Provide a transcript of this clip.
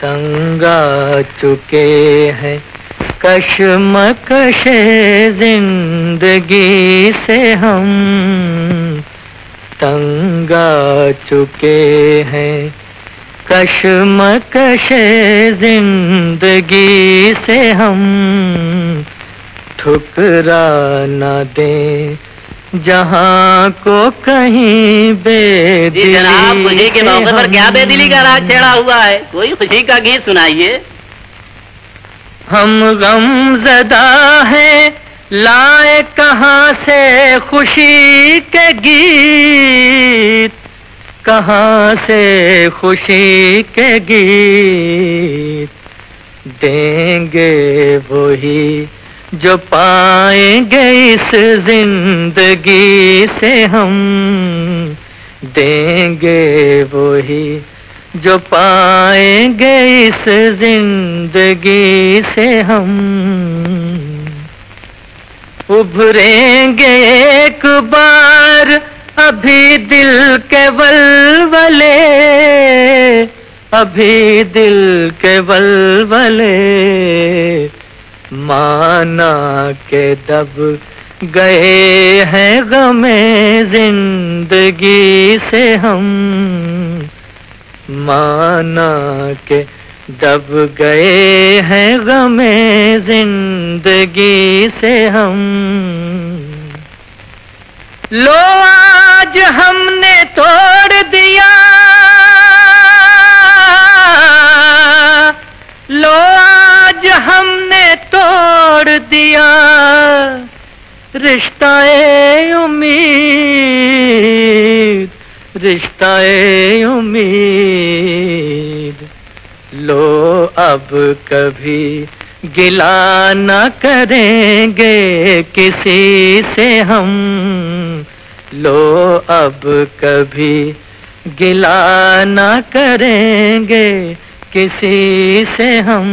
तंगा चुके हैं। कशमकश ज़िंदगी से हम तंगा चुके हैं। कशमकश ज़िंदगी से हम ठुकरा न दें। जहाँ को कहीं बेदिली जनाब खुशी के मौके पर क्या बेदिली का राग छेड़ा हुआ है? कोई खुशी का गीत सुनाइए। हम गम जदा है लाए कहाँ से खुशी के गीत? कहाँ से खुशी के गीत? देंगे वही जो पाएँगे इस ज़िंदगी से हम। देंगे वही जो पाएँगे इस ज़िंदगी से हम। उभरेंगे एक बार अभी दिल के वलवले, अभी दिल के वलवले, माना के दब गए हैं गमे ज़िंदगी से हम। माना के दब गए हैं गमे ज़िंदगी से हम। लो, आज हमने तोड़ दिया। लो, आज हमने तोड़ दिया। रिश्ता उम्मीद रिश्ता उम्मीद। लो अब कभी गिला न करेंगे किसी से हम। लो अब कभी गिला न करेंगे किसी से हम।